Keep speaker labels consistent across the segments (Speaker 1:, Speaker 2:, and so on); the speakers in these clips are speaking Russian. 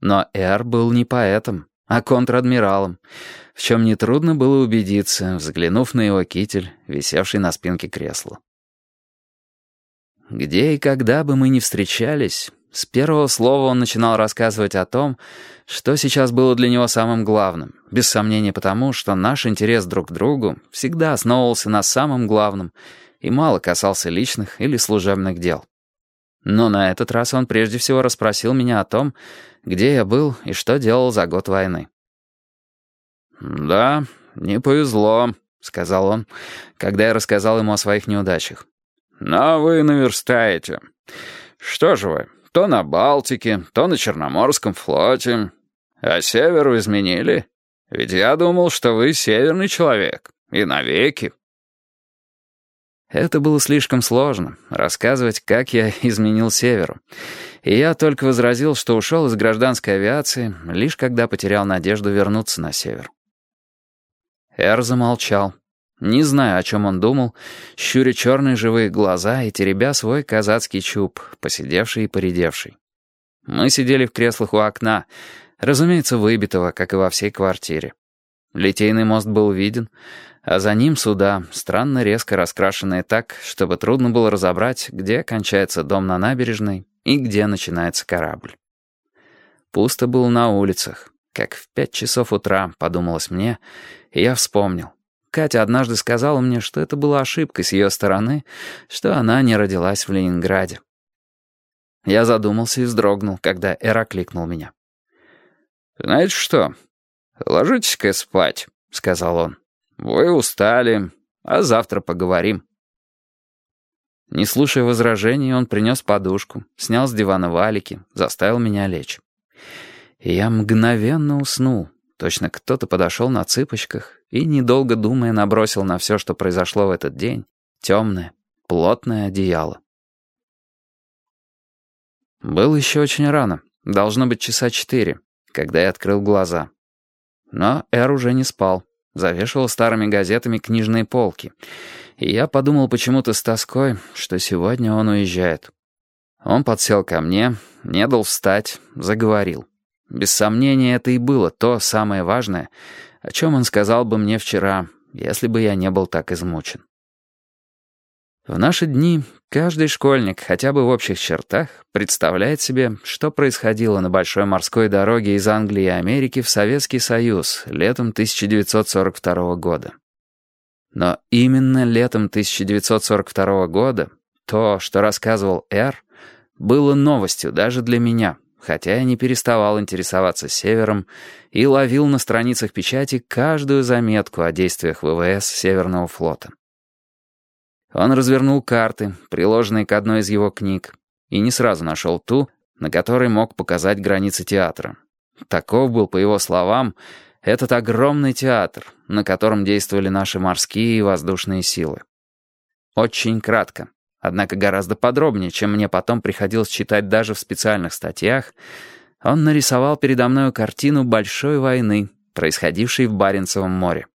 Speaker 1: Но Эр был не поэтом, а контр-адмиралом, в чем нетрудно было убедиться, взглянув на его китель, висевший на спинке кресла. Где и когда бы мы ни встречались, с первого слова он начинал рассказывать о том, что сейчас было для него самым главным, без сомнения потому, что наш интерес друг к другу всегда основывался на самом главном и мало касался личных или служебных дел. Но на этот раз он прежде всего расспросил меня о том, где я был и что делал за год войны. «Да, не повезло», — сказал он, когда я рассказал ему о своих неудачах. «Но вы наверстаете. Что же вы, то на Балтике, то на Черноморском флоте. А северу изменили? Ведь я думал, что вы северный человек. И навеки». Это было слишком сложно, рассказывать, как я изменил северу. И я только возразил, что ушел из гражданской авиации, лишь когда потерял надежду вернуться на север. Эр замолчал. Не знаю, о чем он думал, щуря черные живые глаза и теребя свой казацкий чуб, посидевший и поредевший. Мы сидели в креслах у окна, разумеется, выбитого, как и во всей квартире. Литейный мост был виден, а за ним суда, странно резко раскрашенные так, чтобы трудно было разобрать, где кончается дом на набережной и где начинается корабль. Пусто было на улицах, как в пять часов утра, подумалось мне, и я вспомнил. Катя однажды сказала мне, что это была ошибка с ее стороны, что она не родилась в Ленинграде. Я задумался и вздрогнул, когда Эра кликнул меня. «Знаете что? Ложитесь-ка спать», — сказал он. «Вы устали, а завтра поговорим». Не слушая возражений, он принес подушку, снял с дивана валики, заставил меня лечь. Я мгновенно уснул. Точно кто-то подошел на цыпочках и, недолго думая, набросил на все, что произошло в этот день, темное, плотное одеяло. Было еще очень рано, должно быть часа четыре, когда я открыл глаза. Но Эр уже не спал, завешивал старыми газетами книжные полки, и я подумал почему-то с тоской, что сегодня он уезжает. Он подсел ко мне, не дал встать, заговорил. Без сомнения, это и было то самое важное, о чем он сказал бы мне вчера, если бы я не был так измучен. В наши дни каждый школьник, хотя бы в общих чертах, представляет себе, что происходило на большой морской дороге из Англии и Америки в Советский Союз летом 1942 года. Но именно летом 1942 года то, что рассказывал Эр, было новостью даже для меня — хотя я не переставал интересоваться Севером и ловил на страницах печати каждую заметку о действиях ВВС Северного флота. Он развернул карты, приложенные к одной из его книг, и не сразу нашел ту, на которой мог показать границы театра. Таков был, по его словам, этот огромный театр, на котором действовали наши морские и воздушные силы. Очень кратко. Однако гораздо подробнее, чем мне потом приходилось читать даже в специальных статьях, он нарисовал передо мной картину большой войны, происходившей в Баренцевом море.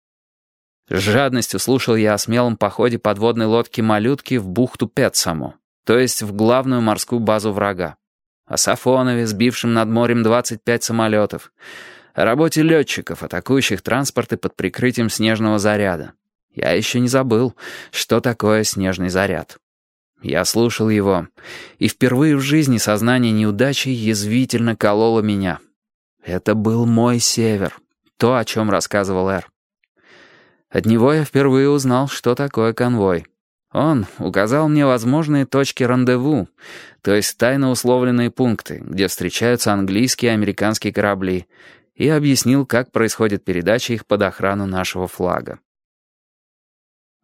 Speaker 1: С жадностью слушал я о смелом походе подводной лодки «Малютки» в бухту Петсаму, то есть в главную морскую базу врага. О Сафонове, сбившем над морем 25 самолетов. О работе летчиков, атакующих транспорты под прикрытием снежного заряда. Я еще не забыл, что такое снежный заряд. Я слушал его, и впервые в жизни сознание неудачи язвительно кололо меня. Это был мой север, то, о чем рассказывал Эр. От него я впервые узнал, что такое конвой. Он указал мне возможные точки рандеву, то есть тайно условленные пункты, где встречаются английские и американские корабли, и объяснил, как происходит передача их под охрану нашего флага.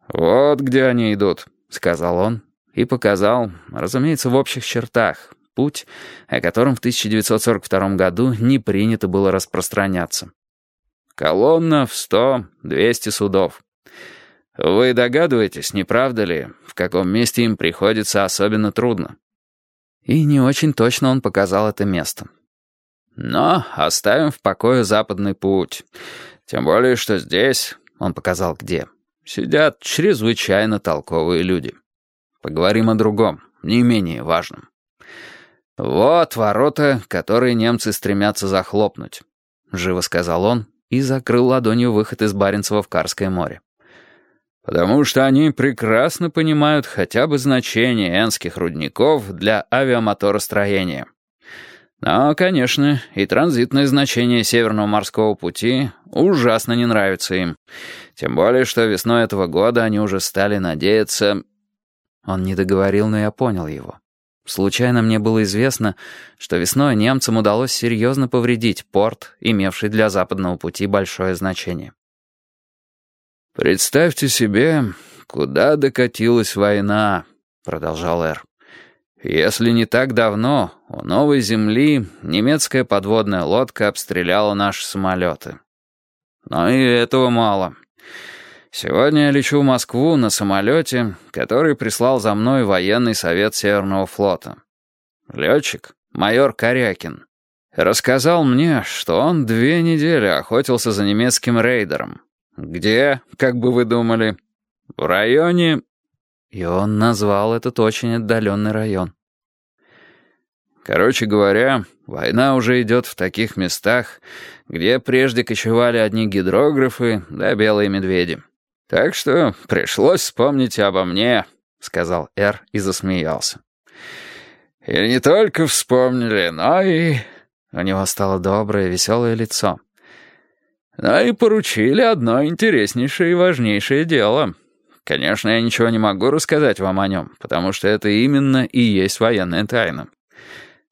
Speaker 1: «Вот где они идут», — сказал он, и показал, разумеется, в общих чертах, путь, о котором в 1942 году не принято было распространяться. Колонна в 100-200 судов. Вы догадываетесь, не правда ли, в каком месте им приходится особенно трудно? И не очень точно он показал это место. Но оставим в покое западный путь. Тем более, что здесь, он показал где, сидят чрезвычайно толковые люди. Поговорим о другом, не менее важном. «Вот ворота, которые немцы стремятся захлопнуть», — живо сказал он и закрыл ладонью выход из Баренцева в Карское море. «Потому что они прекрасно понимают хотя бы значение энских рудников для авиамоторостроения. Но, конечно, и транзитное значение Северного морского пути ужасно не нравится им. Тем более, что весной этого года они уже стали надеяться...» Он не договорил, но я понял его. Случайно мне было известно, что весной немцам удалось серьезно повредить порт, имевший для западного пути большое значение. «Представьте себе, куда докатилась война», — продолжал Эр. «Если не так давно у новой земли немецкая подводная лодка обстреляла наши самолеты. Но и этого мало». Сегодня я лечу в Москву на самолете, который прислал за мной военный совет Северного флота. Летчик, майор Корякин, рассказал мне, что он две недели охотился за немецким рейдером. Где, как бы вы думали? В районе... И он назвал этот очень отдаленный район. Короче говоря, война уже идет в таких местах, где прежде кочевали одни гидрографы да белые медведи. «Так что пришлось вспомнить обо мне», — сказал Эр и засмеялся. «И не только вспомнили, но и...» У него стало доброе, веселое лицо. «Но и поручили одно интереснейшее и важнейшее дело. Конечно, я ничего не могу рассказать вам о нем, потому что это именно и есть военная тайна.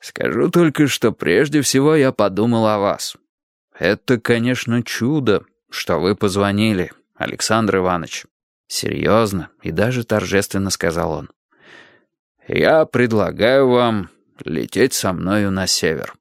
Speaker 1: Скажу только, что прежде всего я подумал о вас. Это, конечно, чудо, что вы позвонили». Александр Иванович. Серьезно и даже торжественно сказал он. «Я предлагаю вам лететь со мною на север».